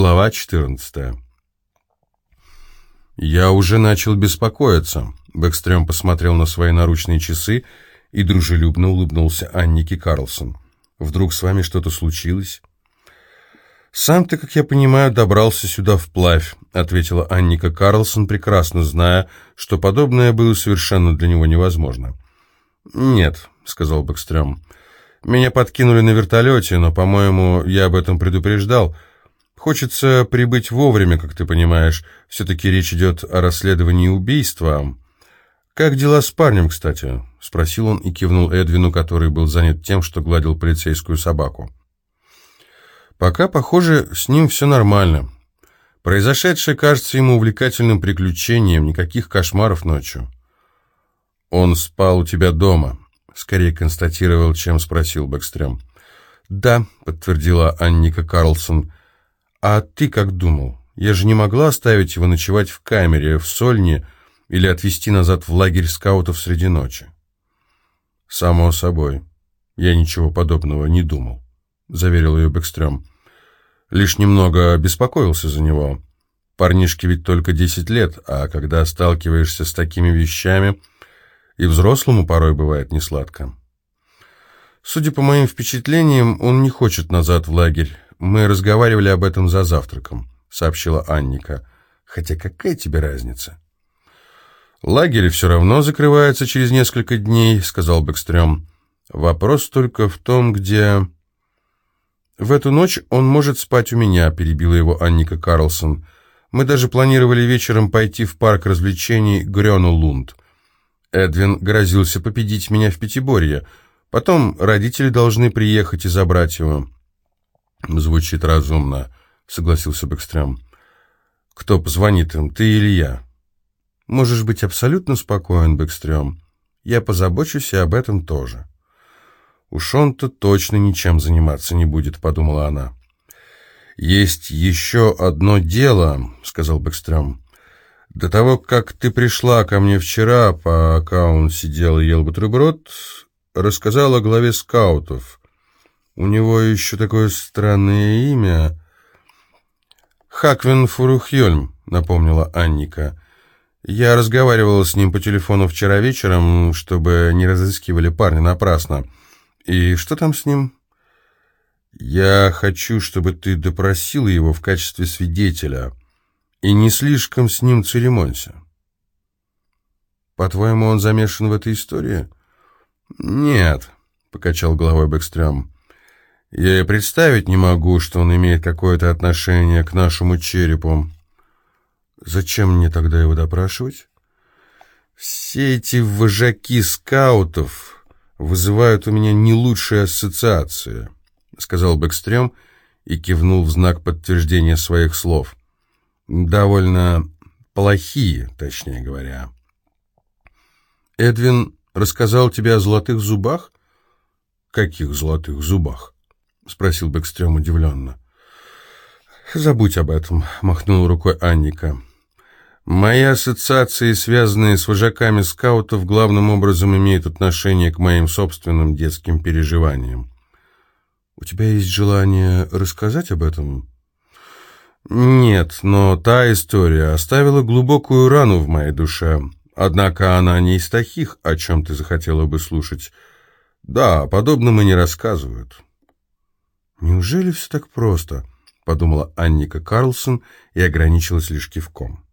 Глава 14. Я уже начал беспокоиться. Бэкстрём посмотрел на свои наручные часы и дружелюбно улыбнулся Аннике Карлсон. Вдруг с вами что-то случилось? Сам ты, как я понимаю, добрался сюда вплавь, ответила Анника Карлсон, прекрасно зная, что подобное было совершенно для него невозможно. Нет, сказал Бэкстрём. Меня подкинули на вертолете, но, по-моему, я об этом предупреждал. Хочется прибыть вовремя, как ты понимаешь. Все-таки речь идет о расследовании убийства. «Как дела с парнем, кстати?» — спросил он и кивнул Эдвину, который был занят тем, что гладил полицейскую собаку. «Пока, похоже, с ним все нормально. Произошедшее кажется ему увлекательным приключением, никаких кошмаров ночью». «Он спал у тебя дома», — скорее констатировал, чем спросил Бэкстрём. «Да», — подтвердила Анника Карлсон, — «А ты как думал? Я же не могла оставить его ночевать в камере, в Сольне или отвезти назад в лагерь скаутов среди ночи?» «Само собой. Я ничего подобного не думал», — заверил ее Бэкстрём. «Лишь немного беспокоился за него. Парнишке ведь только десять лет, а когда сталкиваешься с такими вещами, и взрослому порой бывает несладко. Судя по моим впечатлениям, он не хочет назад в лагерь. Мы разговаривали об этом за завтраком», — сообщила Анника. «Хотя какая тебе разница?» «Лагерь все равно закрывается через несколько дней», — сказал Бэкстрём. «Вопрос только в том, где...» «В эту ночь он может спать у меня», — перебила его Анника Карлсон. «Мы даже планировали вечером пойти в парк развлечений Грёну Лунд. Эдвин грозился победить меня в пятиборье. Потом родители должны приехать и забрать его. «Звучит разумно», — согласился Бэкстрём. «Кто позвонит им, ты или я?» «Можешь быть абсолютно спокоен, Бэкстрём. Я позабочусь и об этом тоже». «Уж он-то точно ничем заниматься не будет», — подумала она. «Есть еще одно дело», — сказал Бэкстрём. «До того, как ты пришла ко мне вчера, пока он сидел и ел бутерброд, рассказал о главе скаутов». У него еще такое странное имя. Хаквин Фурухьёльм, напомнила Анника. Я разговаривала с ним по телефону вчера вечером, чтобы не разыскивали парня напрасно. И что там с ним? Я хочу, чтобы ты допросил его в качестве свидетеля и не слишком с ним церемонься. По-твоему, он замешан в этой истории? Нет, покачал головой Бэкстрём. Я и представить не могу, что он имеет какое-то отношение к нашему черепу. Зачем мне тогда его допрашивать? Все эти вожаки скаутов вызывают у меня не лучшие ассоциации, сказал Бэкстрём и кивнул в знак подтверждения своих слов. Довольно плохие, точнее говоря. Эдвин рассказал тебе о золотых зубах? Каких золотых зубах? — спросил Бэкстрём удивленно. «Забудь об этом», — махнул рукой Анника. «Мои ассоциации, связанные с вожаками скаутов, главным образом имеют отношение к моим собственным детским переживаниям». «У тебя есть желание рассказать об этом?» «Нет, но та история оставила глубокую рану в моей душе. Однако она не из таких, о чем ты захотела бы слушать. Да, подобным и не рассказывают». «Неужели все так просто?» — подумала Анника Карлсон и ограничилась лишь кивком.